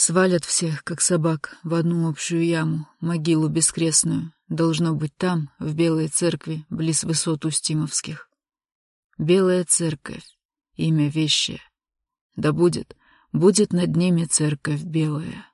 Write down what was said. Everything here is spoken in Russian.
Свалят всех, как собак, в одну общую яму, могилу бескрестную. Должно быть там, в Белой церкви, близ высот Устимовских. Белая церковь, имя вещи. Да будет, будет над ними церковь белая.